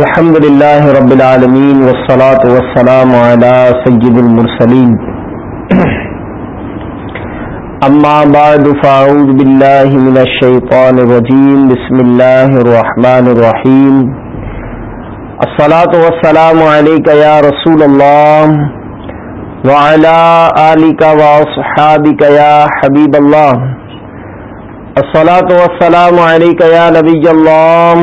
الحمد لله رب العالمين والصلاة والسلام على سيد المرسلين أما بعد فأعوذ بالله من الشيطان الرجيم بسم الله الرحمن الرحيم الصلاة والسلام عليك يا رسول الله وعلى آلك وأصحابك يا حبيب الله الصلاة والسلام عليك يا نبي الله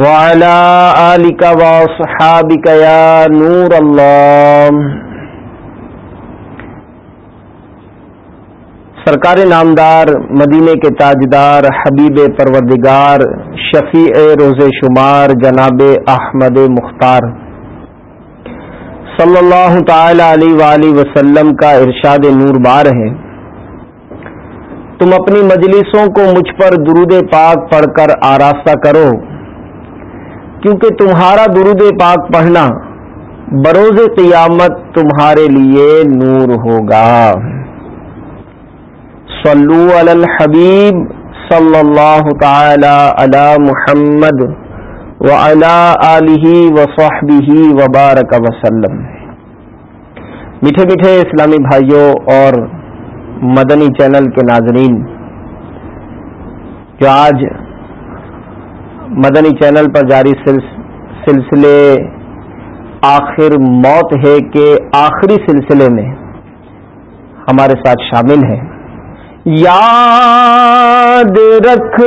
وعلى آلك وصحابك يا نور الله. سرکار نامدار مدینے کے تاجدار، حبیب پروردگار، شفیع روز شمار، جناب احمد مختار. صلی اللہ تعالی علیہ وآلہ وسلم کا ارشاد نور بار ہے۔ تم اپنی مجلسوں کو مجھ پر درود پاک پڑھ کر آراستہ کرو۔ کیونکہ تمہارا درود پاک پڑھنا بروز قیامت تمہارے لیے نور ہوگا۔ صلو علی الحبیب صلی اللہ تعالی علی محمد وعلی آلہ وصحبہ وبارک وسلم۔ میٹھے میٹھے اسلامی بھائیوں اور مدنی چینل کے ناظرین، جو آج مدنی چینل پر جاری سلسلے آخر موت ہے کے آخری سلسلے میں ہمارے ساتھ شامل ہیں۔ یاد رکھ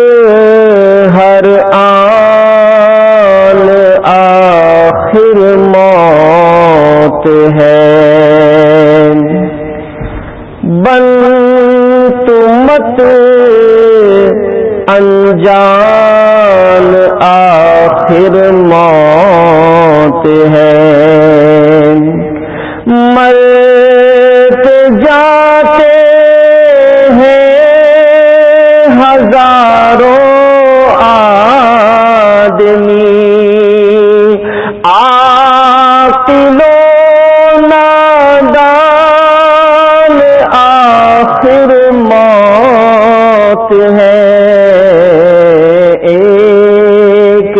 ہر آن آخر موت ہے۔ بن مت انجان آخر موت ہے۔ مرت جاتے ہزاروں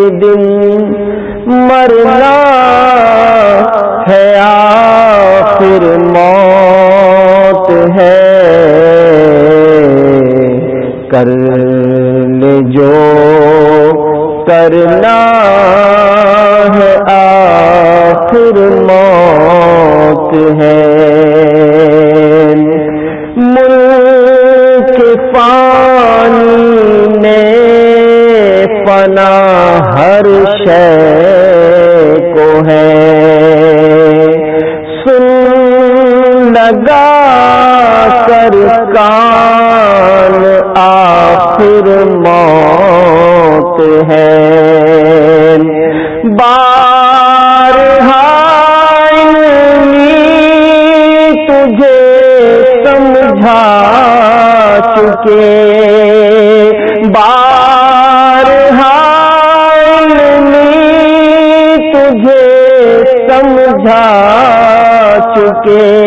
دن مرنا ہے آخر موت ہے۔ کر لے جو کرنا ہے آخر موت ہے۔ کے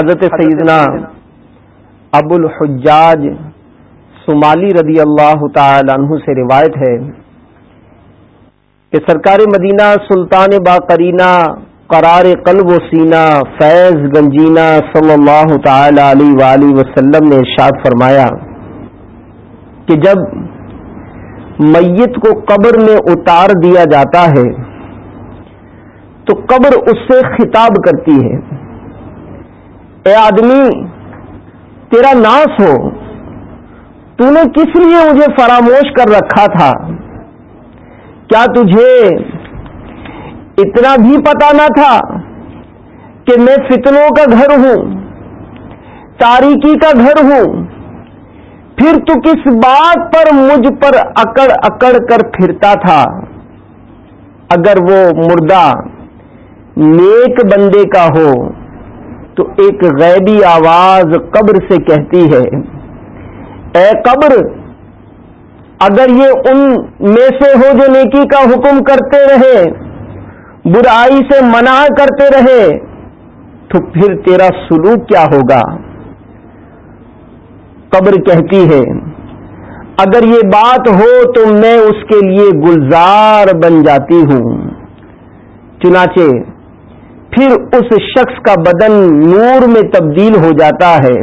حضرت سیدنا ابو الحجاج سمالی رضی اللہ تعالی عنہ سے روایت ہے کہ سرکار مدینہ سلطان باقرینہ قرار قلب و سینہ فیض گنجینا صلی اللہ تعالی علیہ وآلہ وسلم نے ارشاد فرمایا کہ جب میت کو قبر میں اتار دیا جاتا ہے تو قبر اس سے خطاب کرتی ہے اے آدمی، تیرا ناس ہو۔ تو نے کس لیے مجھے فراموش کر رکھا تھا؟ کیا تجھے اتنا بھی پتا نہ تھا کہ میں فتنوں کا گھر ہوں، تاریکی کا گھر ہوں؟ پھر تو کس بات پر مجھ پر اکڑ اکڑ کر پھرتا تھا؟ اگر وہ مردہ نیک بندے کا ہو تو ایک غیبی آواز قبر سے کہتی ہے، اے قبر، اگر یہ ان میں سے ہو جو نیکی کا حکم کرتے رہے، برائی سے منع کرتے رہے، تو پھر تیرا سلوک کیا ہوگا؟ قبر کہتی ہے، اگر یہ بات ہو تو میں اس کے لیے گلزار بن جاتی ہوں۔ چنانچہ پھر اس شخص کا بدن نور میں تبدیل ہو جاتا ہے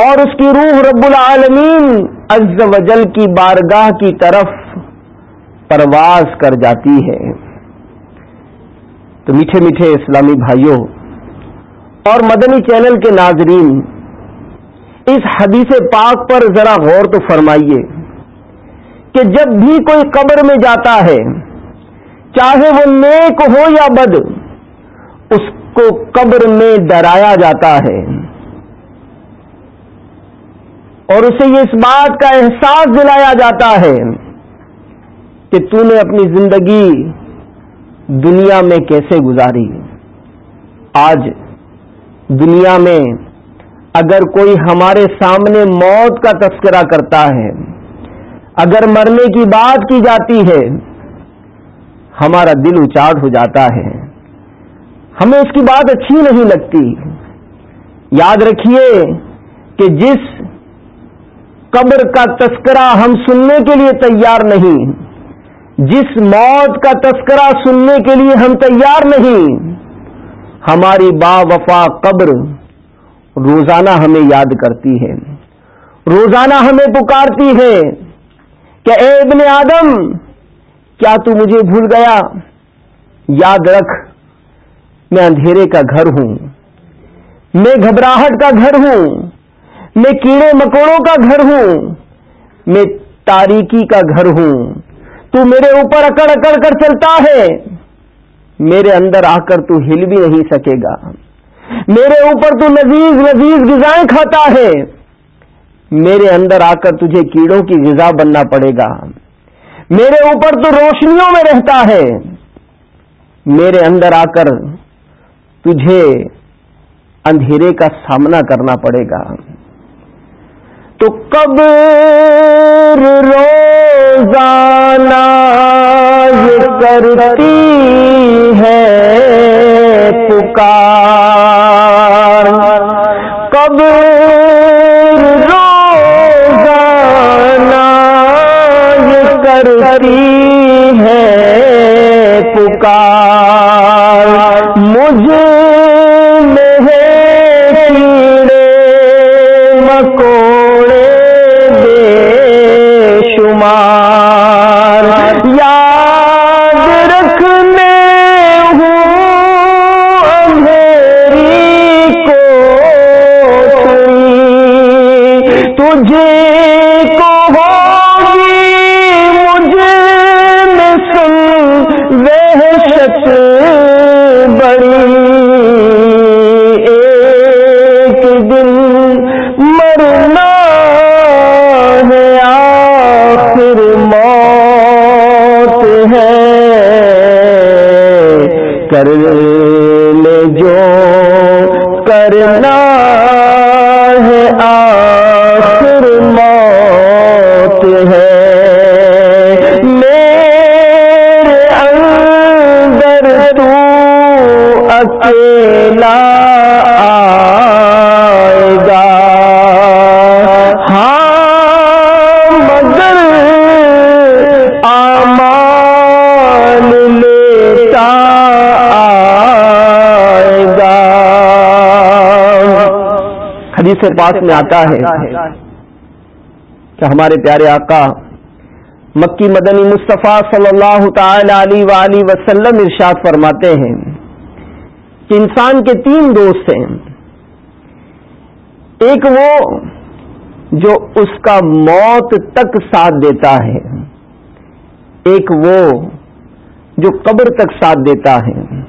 اور اس کی روح رب العالمین عز و جل کی بارگاہ کی طرف پرواز کر جاتی ہے۔ تو میٹھے میٹھے اسلامی بھائیوں اور مدنی چینل کے ناظرین، اس حدیث پاک پر ذرا غور تو فرمائیے کہ جب بھی کوئی قبر میں جاتا ہے، چاہے وہ نیک ہو یا بد اس کو قبر میں ڈرایا جاتا ہے۔ اور اسے یہ اس بات کا احساس دلایا جاتا ہے کہ تو نے اپنی زندگی دنیا میں کیسے گزاری۔ آج دنیا میں اگر کوئی ہمارے سامنے موت کا تذکرہ کرتا ہے، اگر مرنے کی بات کی جاتی ہے، ہمارا دل اچاٹ ہو جاتا ہے۔ ہمیں اس کی بات اچھی نہیں لگتی۔ یاد رکھیے کہ جس قبر کا تذکرہ ہم سننے کے لیے تیار نہیں، جس موت کا تذکرہ سننے کے لیے ہم تیار نہیں، ہماری با وفا قبر روزانہ ہمیں یاد کرتی ہے۔ روزانہ ہمیں پکارتی ہے کہ اے ابن آدم، کیا تو مجھے بھول گیا؟ یاد رکھ میں اندھیرے کا گھر ہوں، میں گھبراہٹ کا گھر ہوں، میں کیڑے مکوڑوں کا گھر ہوں، میں تاریکی کا گھر ہوں۔ تو میرے اوپر اکڑ اکڑ کر چلتا ہے، میرے اندر آ کر تو ہل بھی نہیں سکے گا۔ میرے اوپر تو لذیذ لذیذ غذائیں کھاتا ہے، میرے اندر آ کر تجھے کیڑوں کی غذا بننا پڑے گا۔ میرے اوپر تو روشنیوں میں رہتا ہے، میرے اندر آ کر تجھے اندھیرے کا سامنا کرنا پڑے گا۔ تو کب روزانہ کرتی ہے پکار۔ کب سے پاس میں آتا ہے کہ ہمارے پیارے آقا مکی مدنی مصطفیٰ صلی اللہ تعالی علیہ وسلم ارشاد فرماتے ہیں کہ انسان کے تین دوست ہیں۔ ایک وہ جو اس کا موت تک ساتھ دیتا ہے۔ ایک وہ جو قبر تک ساتھ دیتا ہے۔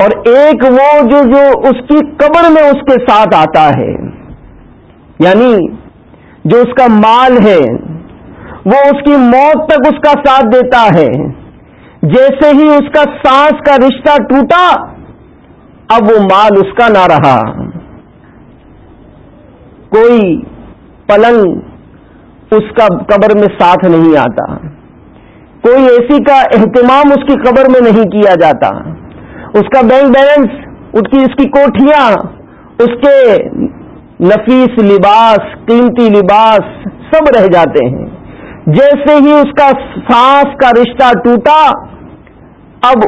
اور ایک وہ جو جو اس کی قبر میں اس کے ساتھ آتا ہے۔ یعنی جو اس کا مال ہے، وہ اس کی موت تک اس کا ساتھ دیتا ہے۔ جیسے ہی اس کا سانس کا رشتہ ٹوٹا، اب وہ مال اس کا نہ رہا۔ کوئی پلنگ اس کا قبر میں ساتھ نہیں آتا۔ کوئی ایسی کا اہتمام اس کی قبر میں نہیں کیا جاتا۔ اس کا بینک بیلنس اس کی اس کی کوٹھیاں، اس کے نفیس لباس، قیمتی لباس سب رہ جاتے ہیں۔ جیسے ہی اس کا سانس کا رشتہ ٹوٹا، اب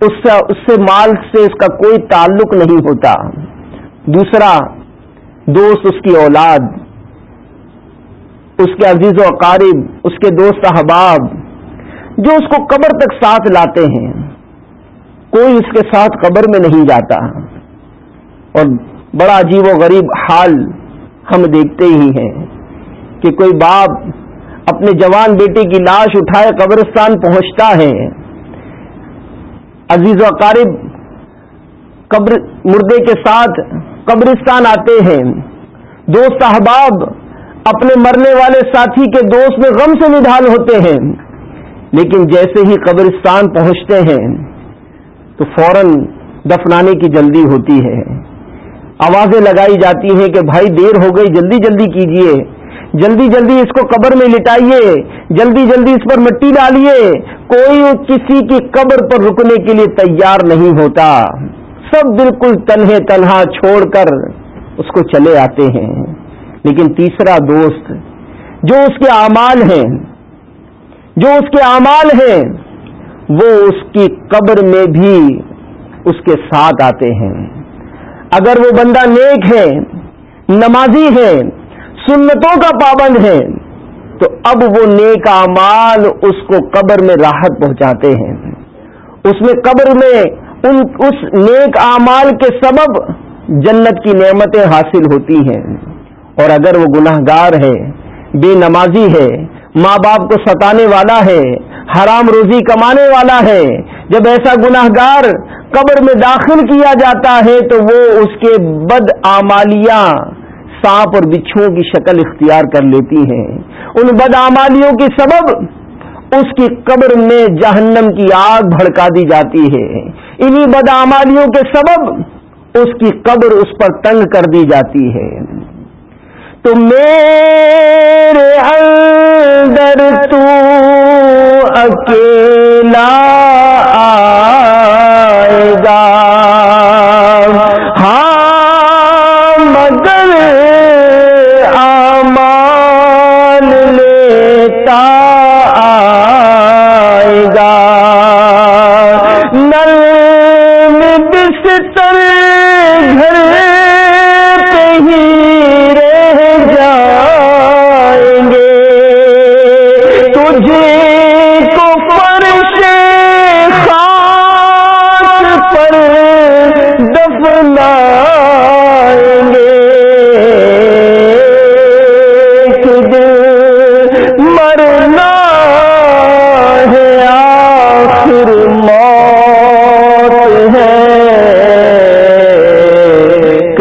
اس سے اس سے مال سے اس کا کوئی تعلق نہیں ہوتا۔ دوسرا، دوست اس کی اولاد، اس کے عزیز و اقارب، اس کے دوست احباب، جو اس کو قبر تک ساتھ لاتے ہیں۔ کوئی اس کے ساتھ قبر میں نہیں جاتا۔ اور بڑا عجیب و غریب حال ہم دیکھتے ہی ہیں کہ کوئی باپ اپنے جوان بیٹے کی لاش اٹھائے قبرستان پہنچتا ہے۔ عزیز و اقارب، قبر مردے کے ساتھ قبرستان آتے ہیں۔ دوست احباب اپنے مرنے والے ساتھی کے دوست میں غم سے نڈھال ہوتے ہیں۔ لیکن جیسے ہی قبرستان پہنچتے ہیں تو فوراً دفنانے کی جلدی ہوتی ہے۔ آوازیں لگائی جاتی ہیں کہ بھائی دیر ہو گئی، جلدی جلدی کیجیے جلدی جلدی اس کو قبر میں لٹائیے۔ جلدی جلدی اس پر مٹی ڈالیے۔ کوئی کسی کی قبر پر رکنے کے لیے تیار نہیں ہوتا۔ سب بالکل تنہے تنہا چھوڑ کر اس کو چلے آتے ہیں۔ لیکن تیسرا دوست، جو اس کے اعمال ہیں، جو اس کے اعمال ہیں، وہ اس کی قبر میں بھی اس کے ساتھ آتے ہیں۔ اگر وہ بندہ نیک ہے، نمازی ہے، سنتوں کا پابند ہے، تو اب وہ نیک امال اس کو قبر میں راحت پہنچاتے ہیں۔ اس میں قبر میں ان، اس نیک اعمال کے سبب جنت کی نعمتیں حاصل ہوتی ہیں۔ اور اگر وہ گناہ گار ہے، بے نمازی ہے، ماں باپ کو ستانے والا ہے حرام روزی کمانے والا ہے۔ جب ایسا گناہ گار قبر میں داخل کیا جاتا ہے تو وہ اس کے بد آمالیاں سانپ اور بچھوؤں کی شکل اختیار کر لیتی ہیں ان بدعمالیوں کے سبب اس کی قبر میں جہنم کی آگ بھڑکا دی جاتی ہے۔ انہی بدعمالیوں کے سبب اس کی قبر اس پر تنگ کر دی جاتی ہے۔ تو میرے اندر تو اکیلا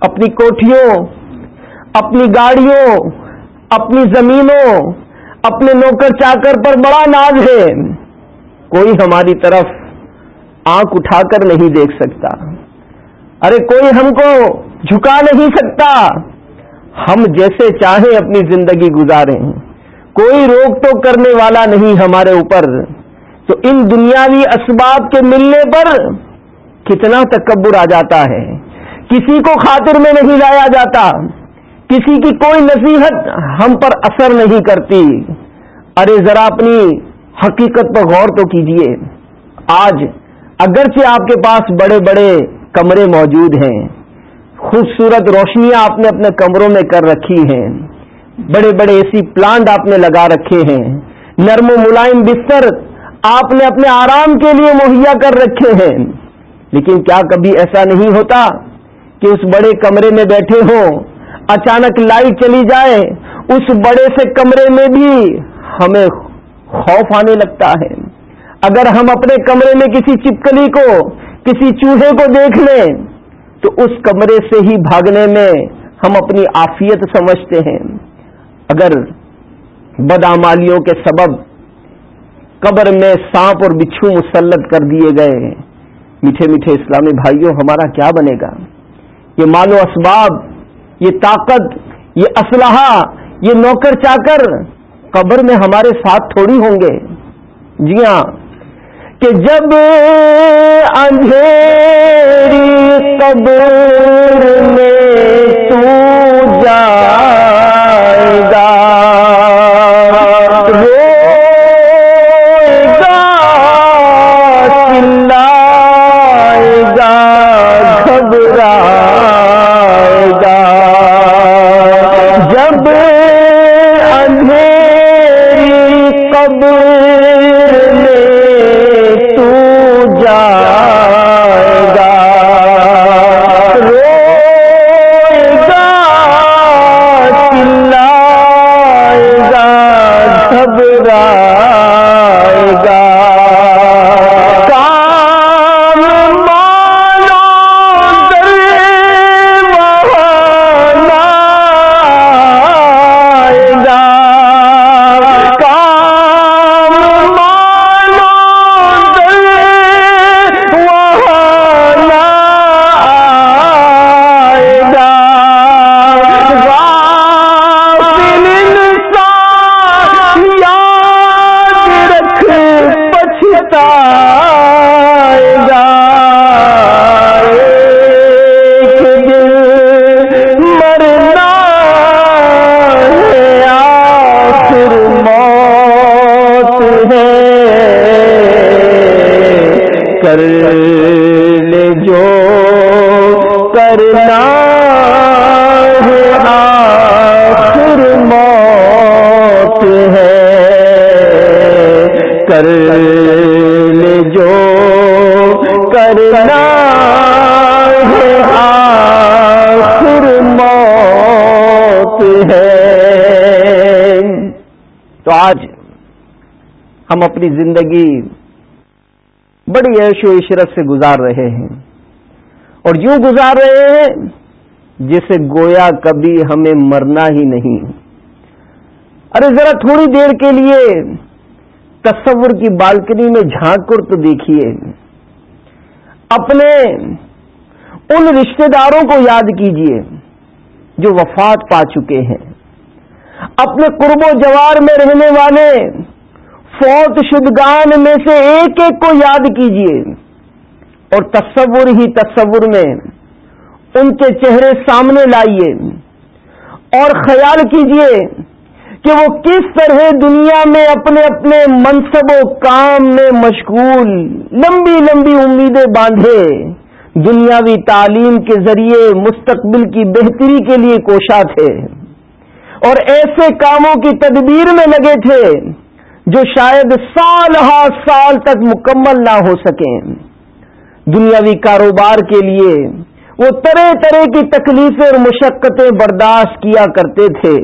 اپنی کوٹھیوں، اپنی گاڑیوں، اپنی زمینوں، اپنے نوکر چاکر پر بڑا ناز ہے۔ کوئی ہماری طرف آنکھ اٹھا کر نہیں دیکھ سکتا۔ ارے کوئی ہم کو جھکا نہیں سکتا۔ ہم جیسے چاہیں اپنی زندگی گزاریں۔ کوئی روک ٹوک کرنے والا نہیں ہمارے اوپر۔ تو ان دنیاوی اسباب کے ملنے پر کتنا تکبر آ جاتا ہے۔ کسی کو خاطر میں نہیں لایا جاتا، کسی کی کوئی نصیحت ہم پر اثر نہیں کرتی۔ ارے ذرا اپنی حقیقت پر غور تو کیجیے۔ آج اگرچہ آپ کے پاس بڑے بڑے کمرے موجود ہیں، خوبصورت روشنیاں آپ نے اپنے کمروں میں کر رکھی ہیں، بڑے بڑے اے سی پلانٹ آپ نے لگا رکھے ہیں، نرم و ملائم بستر آپ نے اپنے آرام کے لیے مہیا کر رکھے ہیں۔ لیکن کیا کبھی ایسا نہیں ہوتا کہ اس بڑے کمرے میں بیٹھے ہوں، اچانک لائٹ چلی جائے، اس بڑے سے کمرے میں بھی ہمیں خوف آنے لگتا ہے۔ اگر ہم اپنے کمرے میں کسی چپکلی کو، کسی چوہے کو دیکھ لیں، تو اس کمرے سے ہی بھاگنے میں ہم اپنی آفیت سمجھتے ہیں۔ اگر بدامالیوں کے سبب قبر میں سانپ اور بچھو مسلط کر دیے گئے میٹھے میٹھے اسلامی بھائیوں، ہمارا کیا بنے گا؟ یہ مال و اسباب، یہ طاقت، یہ اسلحہ، یہ نوکر چا کر قبر میں ہمارے ساتھ تھوڑی ہوں گے۔ جی ہاں کہ جب اندھیری قبر میں ہم اپنی زندگی بڑی عیش و عشرت سے گزار رہے ہیں۔ اور یوں گزار رہے ہیں جسے گویا کبھی ہمیں مرنا ہی نہیں۔ ارے ذرا تھوڑی دیر کے لیے تصور کی بالکنی میں جھانک کر تو دیکھیے۔ اپنے ان رشتہ داروں کو یاد کیجیے جو وفات پا چکے ہیں۔ اپنے قرب و جوار میں رہنے والے فوت شدگان میں سے ایک ایک کو یاد کیجیے۔ اور تصور ہی تصور میں ان کے چہرے سامنے لائیے۔ اور خیال کیجیے کہ وہ کس طرح دنیا میں اپنے اپنے منصب و کام میں مشغول لمبی لمبی امیدیں باندھے۔ دنیاوی تعلیم کے ذریعے مستقبل کی بہتری کے لیے کوشاں تھے۔ اور ایسے کاموں کی تدبیر میں لگے تھے جو شاید سال ہا سال تک مکمل نہ ہو سکیں دنیاوی کاروبار کے لیے وہ طرح طرح کی تکلیفیں اور مشقتیں برداشت کیا کرتے تھے۔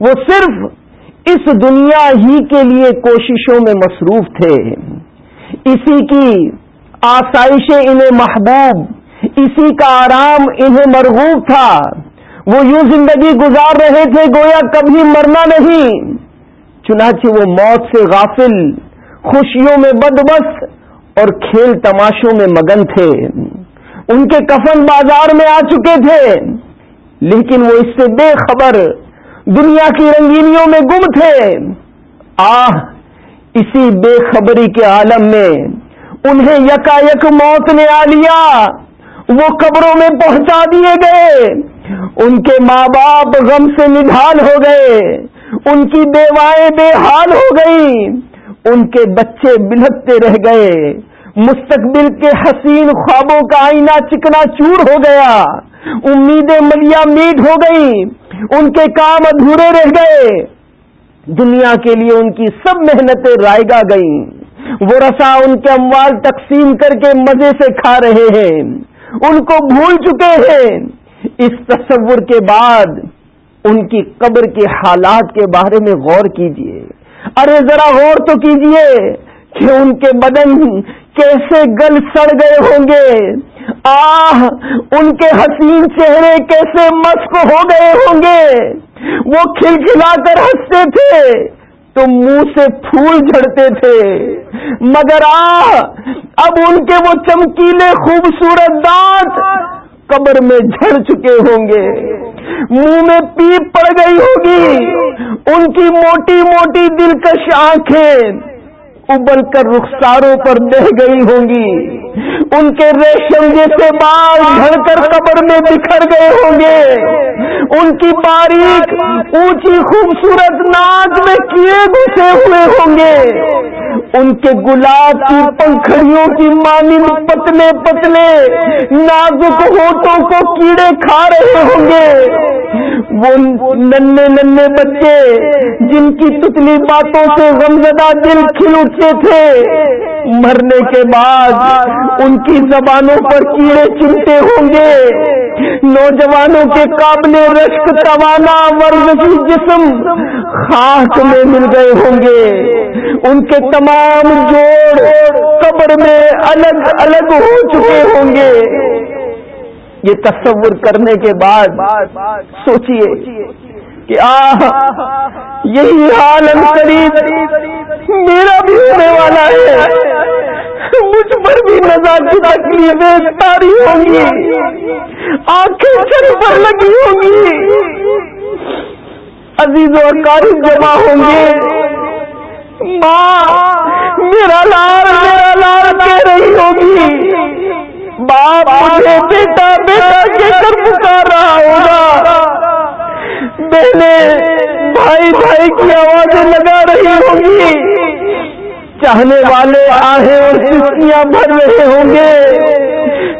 وہ صرف اس دنیا ہی کے لیے کوششوں میں مصروف تھے۔ اسی کی آسائشیں انہیں محبوب، اسی کا آرام انہیں مرغوب تھا۔ وہ یوں زندگی گزار رہے تھے گویا کبھی مرنا نہیں۔ چنانچہ وہ موت سے غافل، خوشیوں میں بدبس اور کھیل تماشوں میں مگن تھے۔ ان کے کفن بازار میں آ چکے تھے، لیکن وہ اس سے بے خبر دنیا کی رنگینیوں میں گم تھے۔ آہ، اسی بے خبری کے عالم میں انہیں یکا یک موت نے آ لیا۔ وہ قبروں میں پہنچا دیے گئے۔ ان کے ماں باپ غم سے نڈھال ہو گئے۔ ان کی بیوائیں بے حال ہو گئی ان کے بچے بلکتے رہ گئے۔ مستقبل کے حسین خوابوں کا آئینہ چکنا چور ہو گیا۔ امیدیں ملیا میٹ ہو گئی ان کے کام ادھورے رہ گئے۔ دنیا کے لیے ان کی سب محنتیں رائے گئیں۔ وہ رسا ان کے اموال تقسیم کر کے مزے سے کھا رہے ہیں۔ ان کو بھول چکے ہیں۔ اس تصور کے بعد ان کی قبر کے حالات کے بارے میں غور کیجیے۔ ارے ذرا غور تو کیجیے کہ ان کے بدن کیسے گل سڑ گئے ہوں گے۔ آہ، ان کے حسین چہرے کیسے مشق ہو گئے ہوں گے۔ وہ کھلکھلا کر ہنستے تھے تو منہ سے پھول جھڑتے تھے۔ مگر آ اب ان کے وہ چمکیلے خوبصورت دانت قبر میں جھڑ چکے ہوں گے۔ منہ میں پیپ پڑ گئی ہوگی۔ ان کی موٹی موٹی دلکش آنکھیں۔ ابل کر رخساروں پر بہ گئی ہوں گی ان کے ریشم جیسے بال گھر کر قبر میں بکھر گئے ہوں گے ان کی باریک اونچی خوبصورت ناچ میں کیے گھسے ہوئے ہوں گے ان کے گلاب کی پنکھڑیوں کی مانند پتلے پتلے نازک ہوٹوں کو کیڑے کھا رہے ہوں گے وہ ننے ننے بچے جن کی تتلی باتوں سے غمزدہ دل کھل اٹھ تھے، مرنے کے بعد ان کی زبانوں پر کیڑے چمٹے ہوں گے۔ نوجوانوں کے قابل رشک توانا ورزشی جسم خاک میں مل گئے ہوں گے۔ ان کے تمام جوڑ قبر میں الگ الگ ہو چکے ہوں گے۔ یہ تصور کرنے کے بعد سوچئے کہ آ یہی حال قریب میرا بھی ہونے والا ہے۔ مجھ پر بھی نظر کی تکلیفیں ساری ہوں گی۔ آنکھیں سر پر لگی ہوں گی۔ عزیز و قارب جمع ہوں گے۔ ماں، میرا لال میرا لال کہہ رہی ہوگی باپ مجھے بیٹا بیٹا کہہ کر پکار رہا ہوگا۔ بہنیں بھائی بھائی کی آوازیں لگا رہی ہوں گی۔ چاہنے والے آہیں اور سسکیاں بھر رہے ہوں گے۔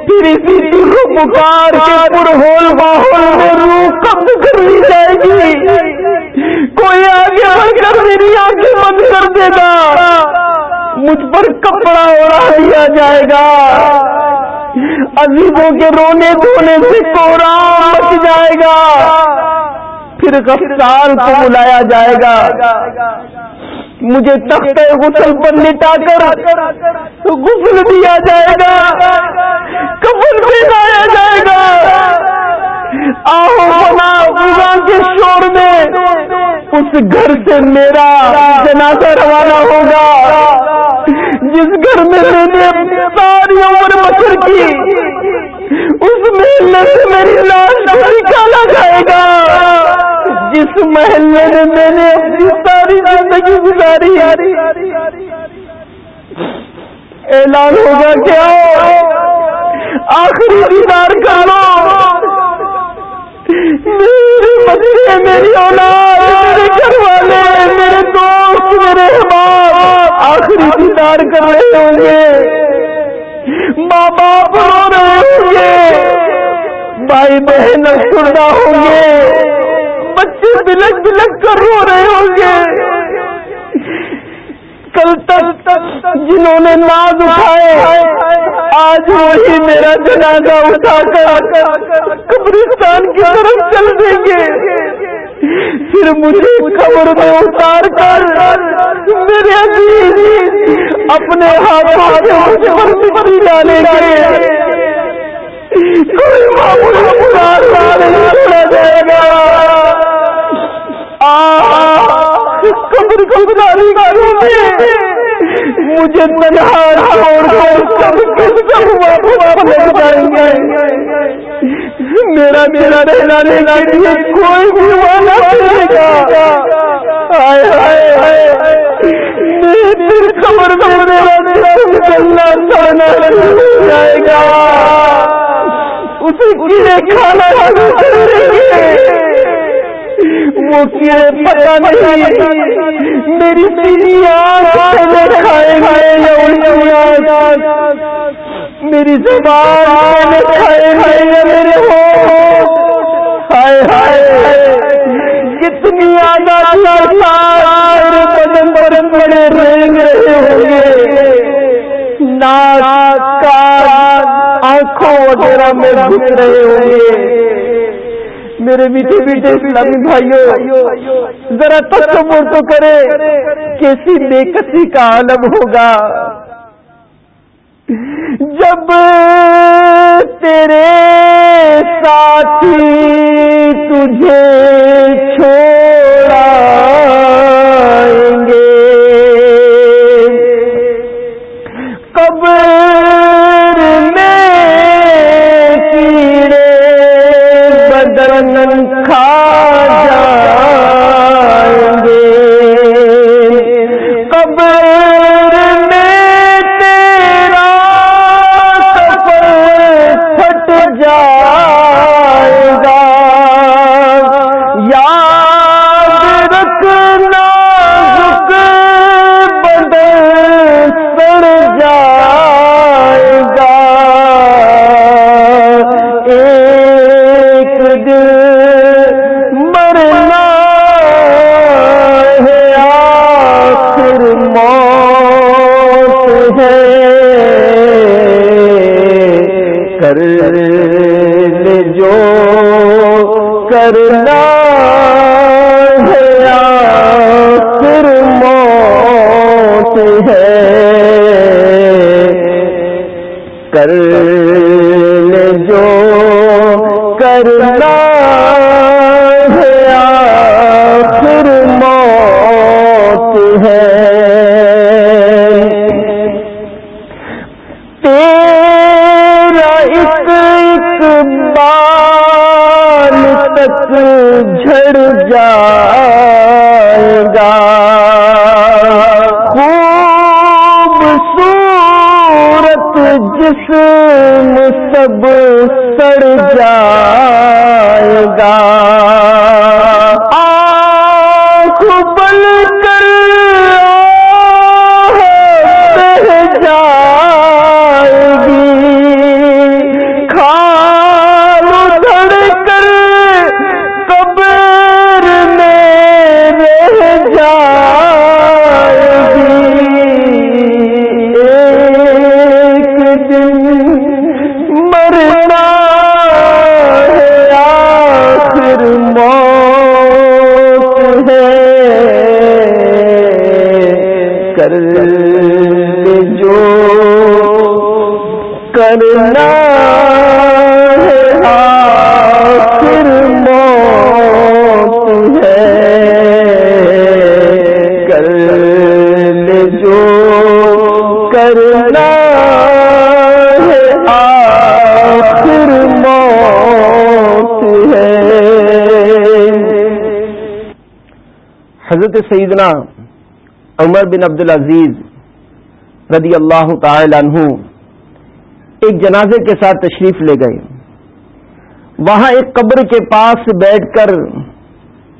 پھر اسی کو پکار کے پر ہول ماحول میں روح قبض کر لی جائے گی۔ کوئی آگے بڑھ کر میری آنکھیں بند کر دے گا۔ مجھ پر کپڑا اڑا دیا جائے گا۔ عزیزوں کے رونے دھونے سے کورام بچ جائے گا۔ پھر غفار کو بلایا جائے گا۔ مجھے تخت غسل پر لٹا کر غسل دیا جائے گا۔ کفن پہنایا جائے گا۔ آہو بنا کے شور میں اس گھر سے میرا جنازہ روانہ ہوگا۔ جس گھر میں میں نے ساری عمر بسر کی، اس محلے سے میری لاش نکالا جائے گا۔ جس محلے میں میں نے اپنی ساری زندگی گزاری۔ اعلان ہوگا کیا آخری دیدار کر لو میرے بچے میری اولاد، میرے گھر والے میرے دوست، میرے احباب آخری دیدار کر رہے ہوں گے۔ ماں باپ رو رہے ہوں گے۔ بھائی بہن سننا ہوں گے۔ بچے بلک بلک کر رو رہے ہوں گے۔ کل تک جنہوں نے ناز اٹھائے آج وہی میرا جنازہ اٹھا کر قبرستان کی طرف چل دیں گے۔ پھر مجھے خبر میں اتار کر میرے عزیز اپنے ہاتھوں سے مجھ پر مٹی ڈالیں گے۔ کوئی معمولی نہیں جائے گا۔ قبر قبراری کروں گے۔ مجھے تنہا چھوڑ کر سب کس سب واپس جائیں گے۔ میرا میرا رہنا رہنا لیے کوئی بھی والا کرے گا آئے آئے آئے۔ پھر خبر میں جائے گا۔ اسے کیڑے کھانا شروع گے وہ پتا نہیں میری کھائے میری زبان کھائے میرے ہو۔ ہائے ہائے۔ کتنی بدن بڑے رینگ رہے ہوں گے۔ ناک آنکھوں وغیرہ میں گھس رہے ہوں گے۔ میرے میٹھے میٹھے اسلامی بھائیوں ذرا تصور تو کرے کیسی بے کسی کا عالم ہوگا۔ جب تیرے ساتھی تجھے کر کرنا حضرت سیدنا عمر بن عبد العزیز رضی اللہ تعالی عنہ ایک جنازے کے ساتھ تشریف لے گئے۔ وہاں ایک قبر کے پاس بیٹھ کر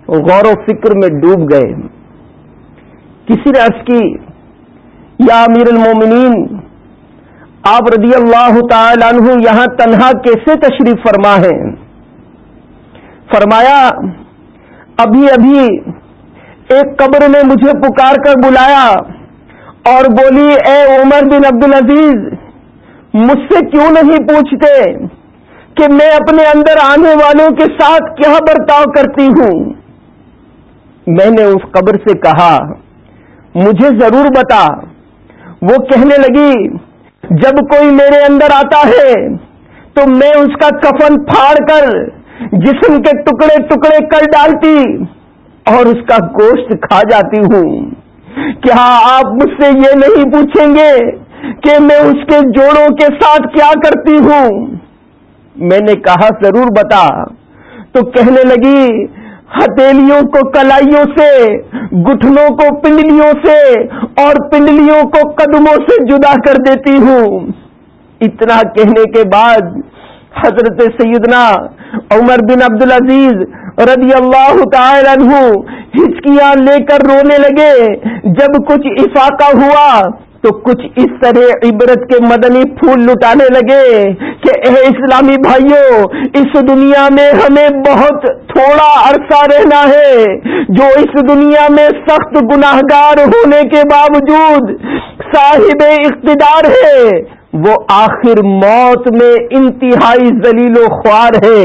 غور و فکر میں ڈوب گئے۔ کسی نے عرض کی یا امیر المومنین، آپ رضی اللہ تعالی عنہ یہاں تنہا کیسے تشریف فرما ہے فرمایا، ابھی ابھی ایک قبر نے مجھے پکار کر بلایا اور بولی، اے عمر بن عبد العزیز مجھ سے کیوں نہیں پوچھتے کہ میں اپنے اندر آنے والوں کے ساتھ کیا برتاؤ کرتی ہوں؟ میں نے اس قبر سے کہا، مجھے ضرور بتا۔ وہ کہنے لگی، جب کوئی میرے اندر آتا ہے، تو میں اس کا کفن پھاڑ کر جسم کے ٹکڑے ٹکڑے کر ڈالتی اور اس کا گوشت کھا جاتی ہوں۔ کیا آپ مجھ سے یہ نہیں پوچھیں گے کہ میں اس کے جوڑوں کے ساتھ کیا کرتی ہوں؟ میں نے کہا، ضرور بتا۔ تو کہنے لگی ہتیلیوں کو کلائیوں سے، گٹھنوں کو پنڈلیوں سے اور پنڈلیوں کو قدموں سے جدا کر دیتی ہوں۔ اتنا کہنے کے بعد حضرت سیدنا عمر بن عبد العزیز رضی اللہ تعالی عنہ ہچکیاں لے کر رونے لگے۔ جب کچھ افاقہ ہوا تو کچھ اس طرح عبرت کے مدنی پھول لٹانے لگے کہ اے اسلامی بھائیوں اس دنیا میں ہمیں بہت تھوڑا عرصہ رہنا ہے، جو اس دنیا میں سخت گناہ گار ہونے کے باوجود صاحب اقتدار ہے، وہ آخر موت میں انتہائی ذلیل و خوار ہے۔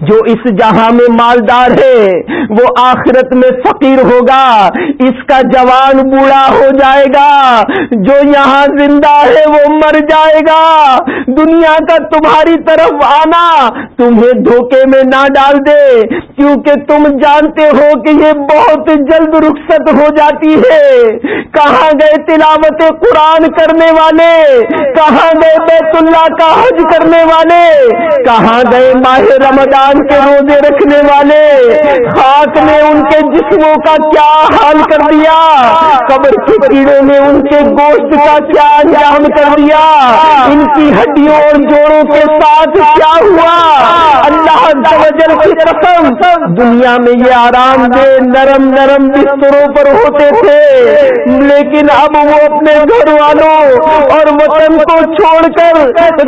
جو اس جہاں میں مالدار ہے، وہ آخرت میں فقیر ہوگا۔ اس کا جوان بوڑھا ہو جائے گا۔ جو یہاں زندہ ہے، وہ مر جائے گا۔ دنیا کا تمہاری طرف آنا، تمہیں دھوکے میں نہ ڈال دے۔ کیونکہ تم جانتے ہو کہ یہ بہت جلد رخصت ہو جاتی ہے۔ کہاں گئے تلاوت قرآن کرنے والے؟ کہاں گئے بیت اللہ کا حج کرنے والے؟ کہاں گئے ماہ رمضان رمضان کے روزے رکھنے والے خاک نے ان کے جسموں کا کیا حال کر دیا؟ قبر کے کیڑوں نے ان کے گوشت کا کیا انجام کر دیا؟ ان کی ہڈیوں اور جوڑوں کے ساتھ کیا ہوا؟ اللہ کی قسم، دنیا میں یہ آرام دہ، نرم نرم بستروں پر ہوتے تھے۔ لیکن اب وہ اپنے گھر والوں اور وطن کو چھوڑ کر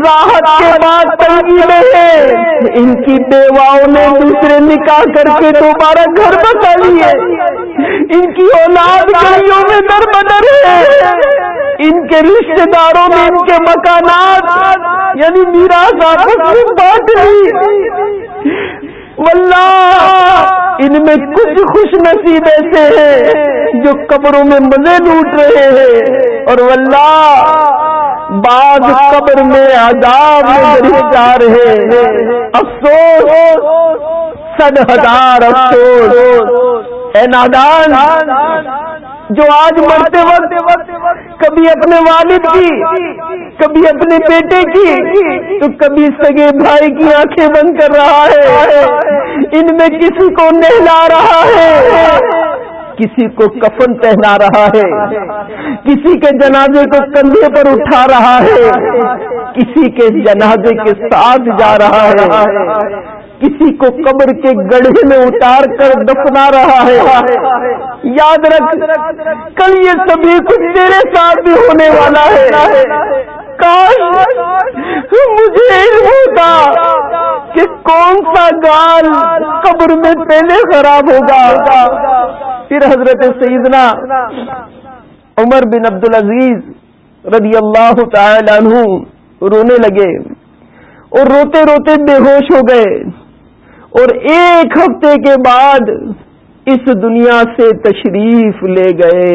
راحت کے بعد تنگی میں ہے ان کی بیواؤں نے دوسرے نکاح کر کے دوبارہ گھر بتا لیے۔ ان کی اولاد گلیوں میں در بدر ہے۔ ان کے رشتے داروں میں ان کے مکانات یعنی میرا بانٹ لی واللہ، ان میں کچھ خوش نصیب ایسے ہیں جو قبروں میں مزے لوٹ رہے ہیں۔ اور واللہ، بعد قبر میں عذاب میں گرفتار ہے افسوس سد ہزار افسوس۔ اے نادان، جو آج مرتے وقت کبھی اپنے والد کی، کبھی اپنے بیٹے کی، تو کبھی سگے بھائی کی آنکھیں بند کر رہا ہے۔ ان میں کسی کو نہلا رہا ہے۔ کسی کو کفن پہنا رہا ہے، کسی کے جنازے کو کندھے پر اٹھا رہا ہے، کسی کے جنازے کے ساتھ جا رہا ہے، کسی کو قبر کے گڑھے میں اتار کر دفنا رہا ہے۔ یاد رکھ، کل یہ سبھی کچھ تیرے ساتھ بھی ہونے والا ہے۔ کاش مجھے علم ہوتا کہ کون سا گال قبر میں پہلے خراب ہوگا پھر حضرت سیدنا عمر بن عبد العزیز رضی اللہ تعالی عنہ رونے لگے اور روتے روتے بے ہوش ہو گئے اور ایک ہفتے کے بعد اس دنیا سے تشریف لے گئے۔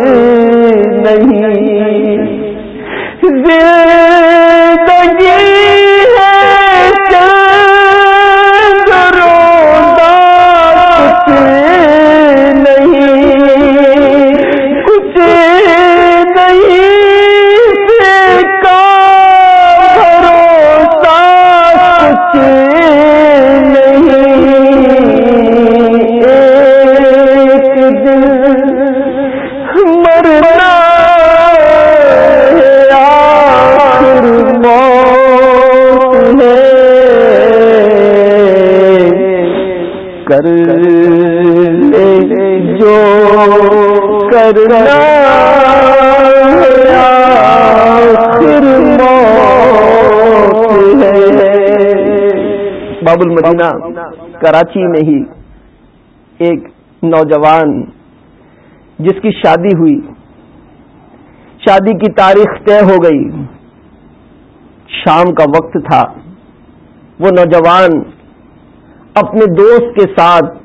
باب المدینہ کراچی میں ہی ایک نوجوان جس کی شادی ہوئی۔ شادی کی تاریخ طے ہو گئی۔ شام کا وقت تھا۔ وہ نوجوان اپنے دوست کے ساتھ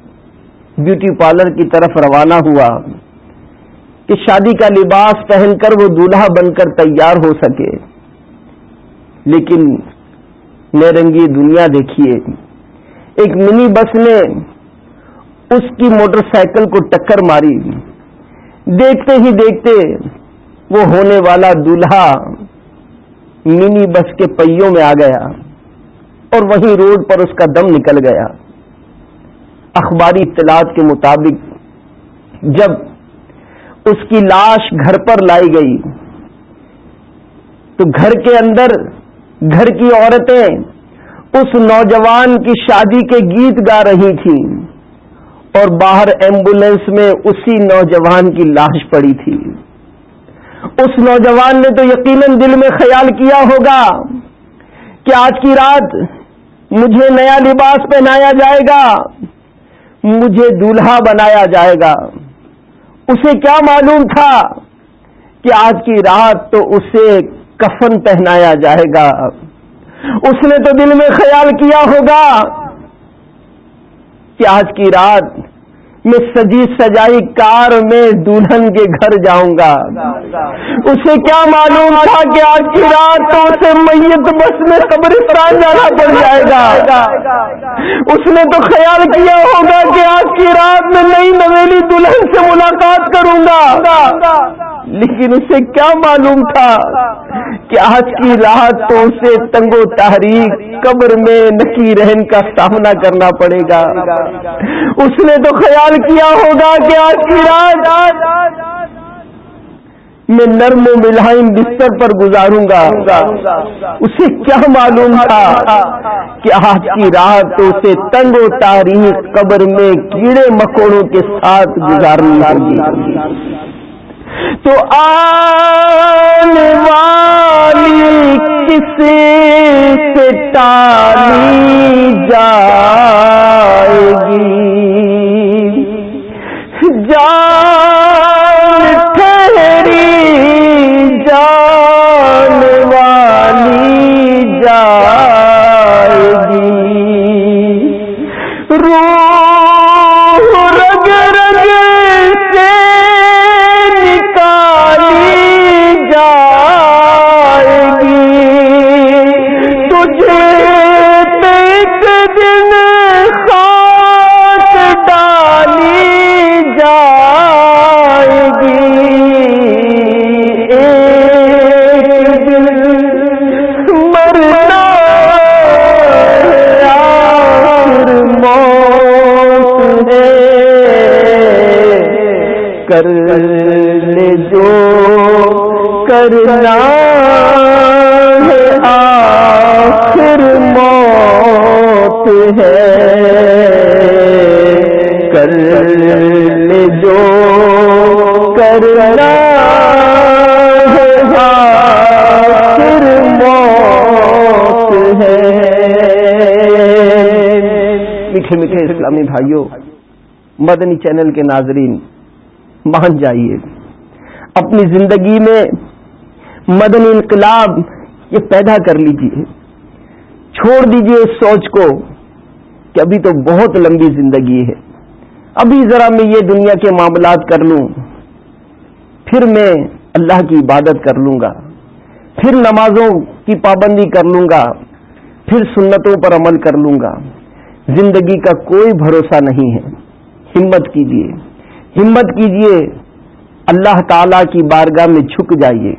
بیوٹی پارلر کی طرف روانہ ہوا کہ شادی کا لباس پہن کر وہ دولہا بن کر تیار ہو سکے۔ لیکن نرنگی دنیا دیکھیے۔ ایک منی بس میں اس کی موٹر سائیکل کو ٹکر ماری۔ دیکھتے ہی دیکھتے وہ ہونے والا دلہا منی بس کے پہیوں میں آ گیا اور وہیں روڈ پر اس کا دم نکل گیا۔ اخباری اطلاعات کے مطابق جب اس کی لاش گھر پر لائی گئی تو گھر کے اندر گھر کی عورتیں اس نوجوان کی شادی کے گیت گا رہی تھیں اور باہر ایمبولینس میں اسی نوجوان کی لاش پڑی تھی۔ اس نوجوان نے تو یقیناً دل میں خیال کیا ہوگا کہ آج کی رات مجھے نیا لباس پہنایا جائے گا، مجھے دولہا بنایا جائے گا۔ اسے کیا معلوم تھا کہ آج کی رات تو اسے کفن پہنایا جائے گا۔ اس نے تو دل میں خیال کیا ہوگا کہ آج کی رات میں سجی سجائی کار میں دلہن کے گھر جاؤں گا۔ اسے کیا معلوم تھا کہ آج کی رات تو اسے میت بس میں قبرستان جانا پڑ جائے گا۔ اس نے تو خیال کیا ہوگا کہ آج کی رات میں نئی نویلی دلہن سے ملاقات کروں گا۔ لیکن اسے کیا معلوم تھا کہ آج کی رات تو اسے تنگ و تحریک قبر میں نکی رہن کا سامنا کرنا پڑے گا۔ اس نے تو خیال کیا ہوگا کہ آج کی رات میں نرم و ملائم بستر پر گزاروں گا۔ اسے کیا معلوم تھا کہ آج کی رات تو اسے تنگ و تاریخ قبر میں کیڑے مکوڑوں کے ساتھ گزارنی ہوگی۔ تو آنے والی کسی سے ٹالی جائے اسلامی بھائیوں مدنی چینل کے ناظرین، مان جائیے۔ اپنی زندگی میں مدنی انقلاب یہ پیدا کر لیجیے چھوڑ دیجیے اس سوچ کو کہ ابھی تو بہت لمبی زندگی ہے۔ ابھی ذرا میں یہ دنیا کے معاملات کر لوں، پھر میں اللہ کی عبادت کر لوں گا۔ پھر نمازوں کی پابندی کر لوں گا۔ پھر سنتوں پر عمل کر لوں گا۔ زندگی کا کوئی بھروسہ نہیں ہے۔ ہمت کیجیے ہمت کیجیے اللہ تعالی کی بارگاہ میں جھک جائیے۔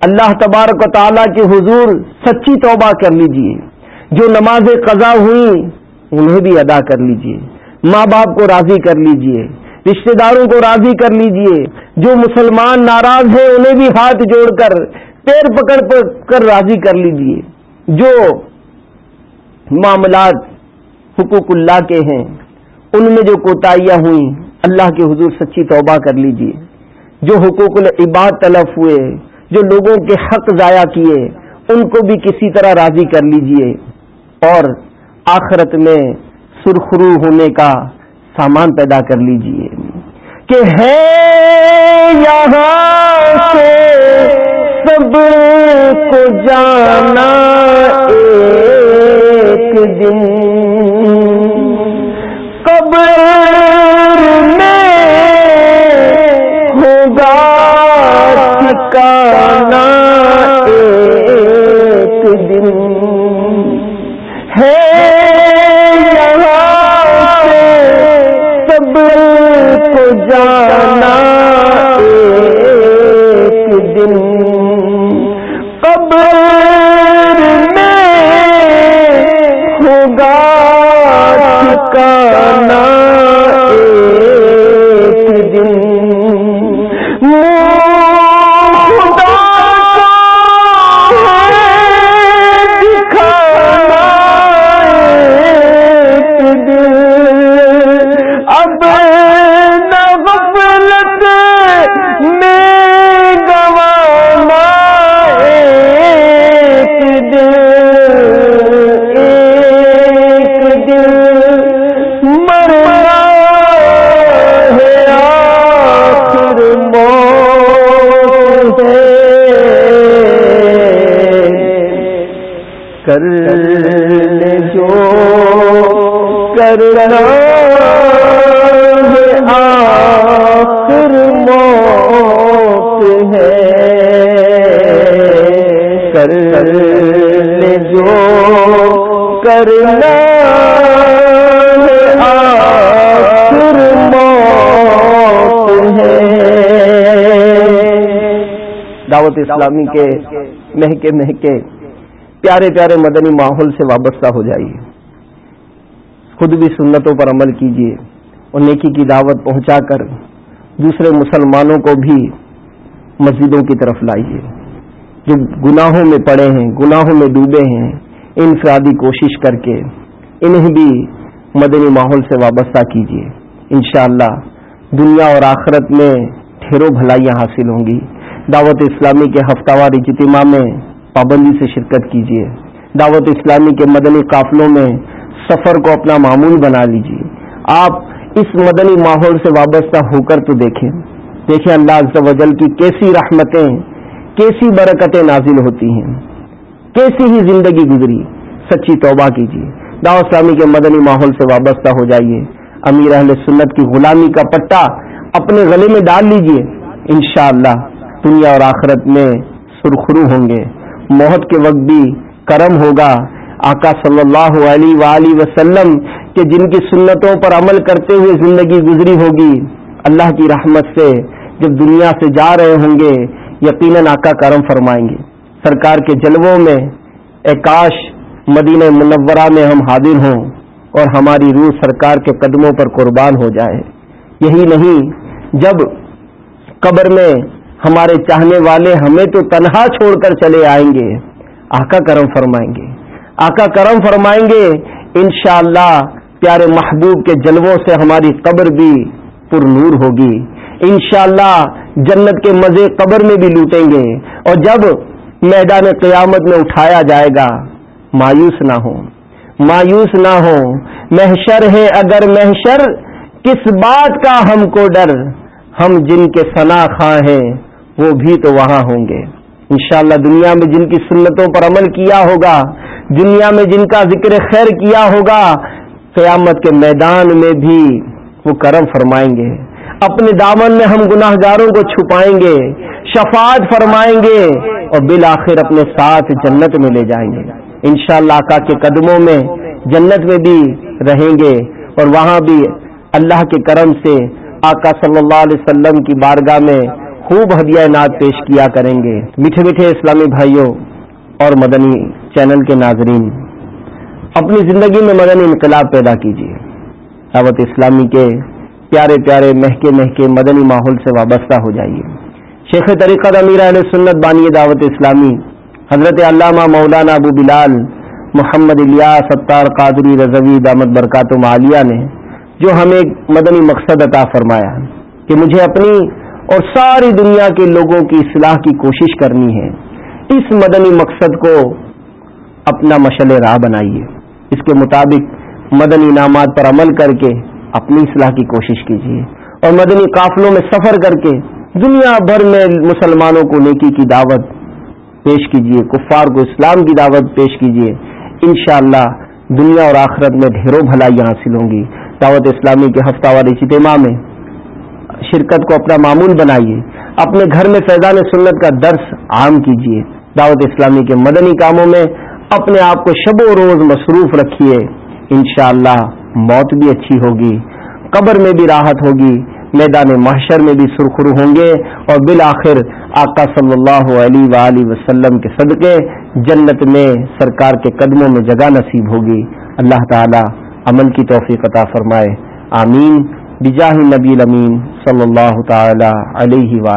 اللہ تبارک و تعالیٰ کے حضور سچی توبہ کر لیجیے جو نماز قضا ہوئی، انہیں بھی ادا کر لیجیے ماں باپ کو راضی کر لیجیے رشتہ داروں کو راضی کر لیجیے جو مسلمان ناراض ہیں، انہیں بھی ہاتھ جوڑ کر، پیر پکڑ کر راضی کر لیجیے جو معاملات حقوق اللہ کے ہیں۔ ان میں جو کوتاہیاں ہوئیں، اللہ کے حضور سچی توبہ کر لیجیے۔ جو حقوق العباد تلف ہوئے، جو لوگوں کے حق ضائع کیے، ان کو بھی کسی طرح راضی کر لیجیے۔ اور آخرت میں سرخرو ہونے کا سامان پیدا کر لیجیے۔ کہ ہے یہاں سے سب کو جانا ایک دن۔ کر جو کرنا آخر موت ہے۔ دعوت اسلامی کے مہکے مہکے، پیارے پیارے مدنی ماحول سے وابستہ ہو جائیے۔ خود بھی سنتوں پر عمل کیجیے۔ اور نیکی کی دعوت پہنچا کر دوسرے مسلمانوں کو بھی مسجدوں کی طرف لائیے۔ جو گناہوں میں پڑے ہیں، گناہوں میں ڈوبے ہیں، انفرادی کوشش کر کے انہیں بھی مدنی ماحول سے وابستہ کیجیے۔ انشاءاللہ دنیا اور آخرت میں ڈھیروں بھلائیاں حاصل ہوں گی۔ دعوت اسلامی کے ہفتہ وار اجتماع میں پابندی سے شرکت کیجیے۔ دعوت اسلامی کے مدنی قافلوں میں سفر کو اپنا معمول بنا لیجیے۔ آپ اس مدنی ماحول سے وابستہ ہو کر تو دیکھیں۔ دیکھیں اللہ عز و جل کی کیسی رحمتیں کیسی برکتیں نازل ہوتی ہیں؟ کیسی ہی زندگی گزری؟ سچی توبہ کیجیے۔ دعوت اسلامی کے مدنی ماحول سے وابستہ ہو جائیے۔ امیر اہل سنت کی غلامی کا پٹا اپنے گلے میں ڈال لیجیے۔ انشاءاللہ دنیا اور آخرت میں سرخرو ہوں گے۔ موت کے وقت بھی کرم ہوگا۔ آقا صلی اللہ علیہ وآلہ وسلم کہ جن کی سنتوں پر عمل کرتے ہوئے زندگی گزری ہوگی، اللہ کی رحمت سے جب دنیا سے جا رہے ہوں گے یقیناً آقا کرم فرمائیں گے۔ سرکار کے جلووں میں کاش مدینہ منورہ میں ہم حاضر ہوں اور ہماری روح سرکار کے قدموں پر قربان ہو جائے۔ یہی نہیں، جب قبر میں ہمارے چاہنے والے ہمیں تو تنہا چھوڑ کر چلے آئیں گے۔ آقا کرم فرمائیں گے۔ آقا کرم فرمائیں گے، انشاءاللہ پیارے محبوب کے جلووں سے ہماری قبر بھی پر نور ہوگی۔ انشاءاللہ جنت کے مزے قبر میں بھی لوٹیں گے۔ اور جب میدان قیامت میں اٹھایا جائے گا، مایوس نہ ہو مایوس نہ ہو محشر ہے اگر محشر، کس بات کا ہم کو ڈر؟ ہم جن کے سنا خاں ہیں، وہ بھی تو وہاں ہوں گے۔ انشاءاللہ دنیا میں جن کی سنتوں پر عمل کیا ہوگا، دنیا میں جن کا ذکر خیر کیا ہوگا، قیامت کے میدان میں بھی وہ کرم فرمائیں گے۔ اپنے دامن میں ہم گناہ گاروں کو چھپائیں گے، شفاعت فرمائیں گے اور بالآخر اپنے ساتھ جنت میں لے جائیں گے۔ انشاءاللہ شاء کے قدموں میں جنت میں بھی رہیں گے اور وہاں بھی اللہ کے کرم سے آقا صلی اللہ علیہ وسلم کی بارگاہ میں خوب ہدیہ ناد پیش کیا کریں گے۔ میٹھے میٹھے اسلامی بھائیوں اور مدنی چینل کے ناظرین، اپنی زندگی میں مدنی انقلاب پیدا کیجیے۔ دعوت اسلامی کے پیارے پیارے مہکے مہکے مدنی ماحول سے وابستہ ہو جائیے۔ شیخ طریقہ امیر علیہ سنت بانی دعوت اسلامی، حضرت علامہ مولانا ابو بلال محمد الیاس ستار قادری رضوی دامت برکات و مالیہ نے، جو ہمیں مدنی مقصد عطا فرمایا کہ مجھے اپنی اور ساری دنیا کے لوگوں کی اصلاح کی کوشش کرنی ہے۔ اس مدنی مقصد کو اپنا مشل راہ بنائیے۔ اس کے مطابق مدنی انعامات پر عمل کر کے اپنی اصلاح کی کوشش کیجیے۔ اور مدنی قافلوں میں سفر کر کے دنیا بھر میں مسلمانوں کو نیکی کی دعوت پیش کیجیے، کفار کو اسلام کی دعوت پیش کیجیے۔ انشاءاللہ دنیا اور آخرت میں ڈھیروں بھلائیاں حاصل ہوں گی۔ دعوت اسلامی کے ہفتہ واری اجتماع میں شرکت کو اپنا معمول بنائیے۔ اپنے گھر میں فیضان سنت کا درس عام کیجیے۔ دعوت اسلامی کے مدنی کاموں میں اپنے آپ کو شب و روز مصروف رکھیے۔ انشاءاللہ موت بھی اچھی ہوگی، قبر میں بھی راحت ہوگی، میدان محشر میں بھی سرخرو ہوں گے اور بالآخر آقا صلی اللہ علیہ وآلہ وسلم کے صدقے جنت میں سرکار کے قدموں میں جگہ نصیب ہوگی۔ اللہ تعالی عمل کی توفیق عطا فرمائے۔ آمین۔ بجاہ نبی الامین صلی اللہ تعالی علیہ وآلہ